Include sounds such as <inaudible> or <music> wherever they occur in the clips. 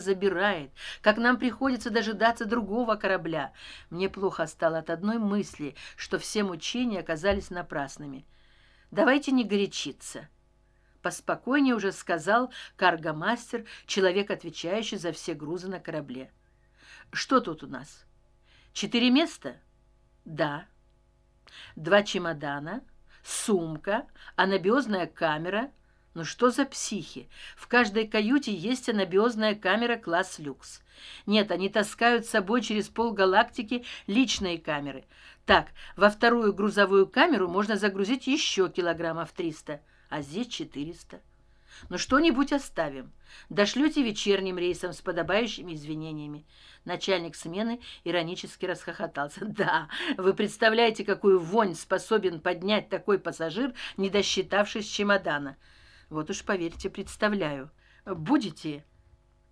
забирает как нам приходится дожидаться другого корабля. Мне плохо стало от одной мысли что все мучения оказались напрасными. Давайте не горячиться поспокойнее уже сказал каргомастер человек отвечающий за все грузы на корабле. Что тут у нас? Четыре места? Да два чемодана сумка анабиозная камера ну что за психи? В каждой каюте есть анабиозная камера класс люкс. Нет они таскают с собой через пол галактики личные камеры. Так во вторую грузовую камеру можно загрузить еще килограммов триста а здесь четыреста. Ну что-нибудь оставим. Дошлете вечерним рейсом с подобающими извинениями начальник смены иронически расхохотался. <laughs> Да вы представляете какую вонь способен поднять такой пассажир не досчитавшись чемодана вот уж поверьте представляю. Будете?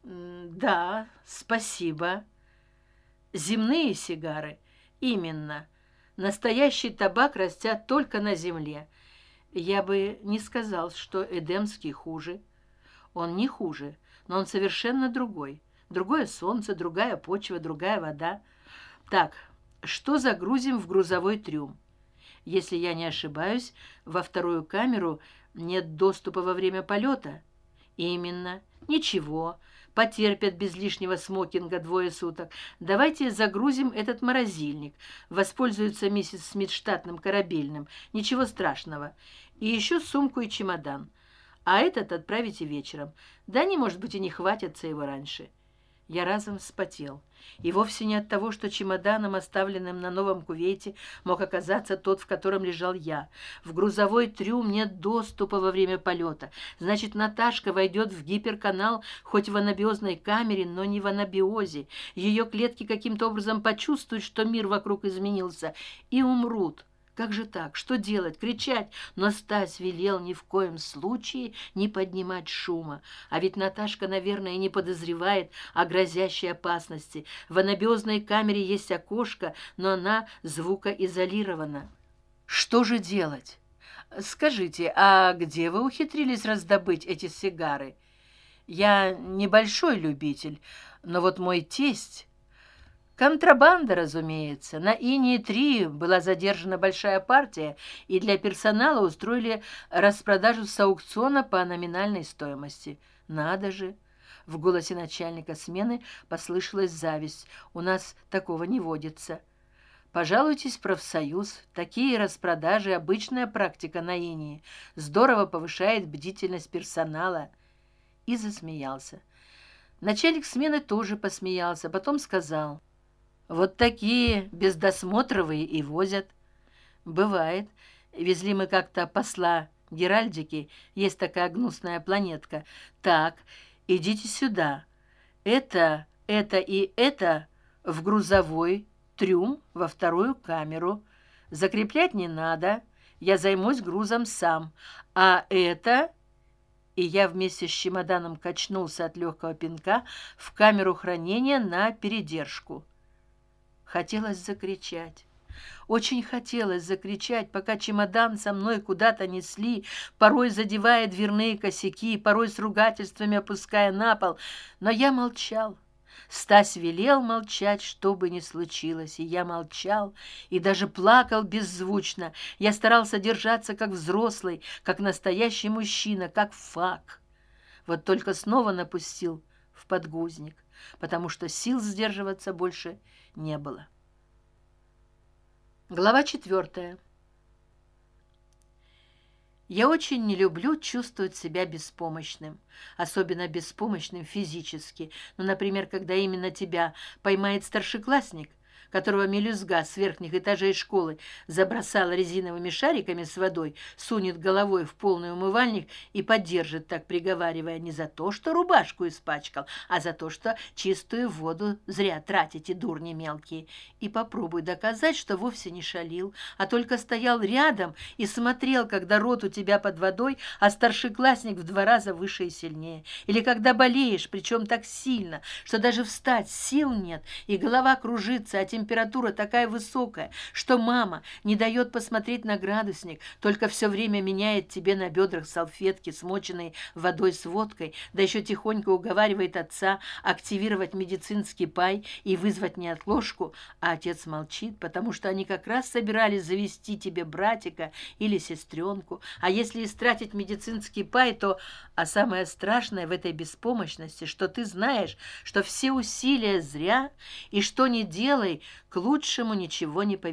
Да спасибо. Земные сигары? Именно. Настоящий табак растят только на земле. Я бы не сказал что эдемский хуже. Он не хуже но он совершенно другой. Другое солнце другая почва другая вода. Так что загрузим в грузовой трюм? Если я не ошибаюсь во вторую камеру нет доступа во время полета. Именно. Ничего. Потерпят без лишнего смокинга двое суток. Давайте загрузим этот морозильник. Воспользуется миссис смит штатным корабельным. Ничего страшного. И еще сумку и чемодан. А этот отправите вечером. Да не может быть и не хватится его раньше я разом вспотел. И вовсе не от того что чемоданом оставленным на новом кувейте мог оказаться тот в котором лежал я. В грузовой трюм нет доступа во время полета. Значит наташка войдет в гиперканал хоть в анабиозной камере но не в анабиозе. Ее клетки каким то образом почувствуют что мир вокруг изменился и умрут как же так? Что делать? Кричать? Но стась велел ни в коем случае не поднимать шума. А ведь наташка наверное не подозревает о грозящей опасности. В анабиозной камере есть окошко но она звукоизолирована. Что же делать? Скажите а где вы ухитрились раздобыть эти сигары? Я небольшой любитель но вот мой тесть контрабанда разумеется. На инии три была задержана большая партия и для персонала устроили распродажу с аукциона по номинальной стоимости. Надо же! В голосе начальника смены послышалась зависть. У нас такого не водится пожалуйтесь в профсоюз. Такие распродажи обычная практика на инии здорово повышает бдительность персонала и засмеялся. Начальник смены тоже посмеялся потом сказал вот такие бездосмотровые и возят. Бывает. Везли мы как то посла геральдики есть такая гнусная планетка. Так идите сюда. Это это и это в грузовой трюм во вторую камеру. Закреплять не надо. Я займусь грузом сам. А это и я вместе с чемоданом качнулся от легкого пинка в камеру хранения на передержку хотелось закричать. Очень хотелось закричать пока чемодан со мной куда то несли порой задевая дверные косяки порой с ругательствами опуская на пол. Но я молчал. Стась велел молчать что бы ни случилось и я молчал и даже плакал беззвучно. Я старался держаться как взрослый как настоящий мужчина как фак. Вот только снова напустил в подгузник потому что сил сдерживаться больше не было. Глава четвертая я очень не люблю чувствовать себя беспомощным особенно беспомощным физически. Ну например когда именно тебя поймает старшеклассник которого мелюзга с верхних этажей школы забросала резиновыми шариками с водой сунет головой в полный умывальник и поддержит так приговаривая не за то что рубашку испачкал а за то что чистую воду зря тратите дурни мелкие и попробуй доказать что вовсе не шалил а только стоял рядом и смотрел когда рот у тебя под водой а старшеклассник в два раза выше и сильнее. Или когда болеешь причем так сильно что даже встать сил нет и голова кружится а тебе температура такая высокая что мама не дает посмотреть на градусник только все время меняет тебе на бедрах салфетки смоченные водой с водкой да еще тихонько уговаривает отца активировать медицинский пай и вызвать неотложку а отец молчит потому что они как раз собирались завести тебе братика или сестренку а если истратить медицинский пай то а самое страшное в этой беспомощности что ты знаешь что все усилия зря и что не делай к лучшему ничего не повернется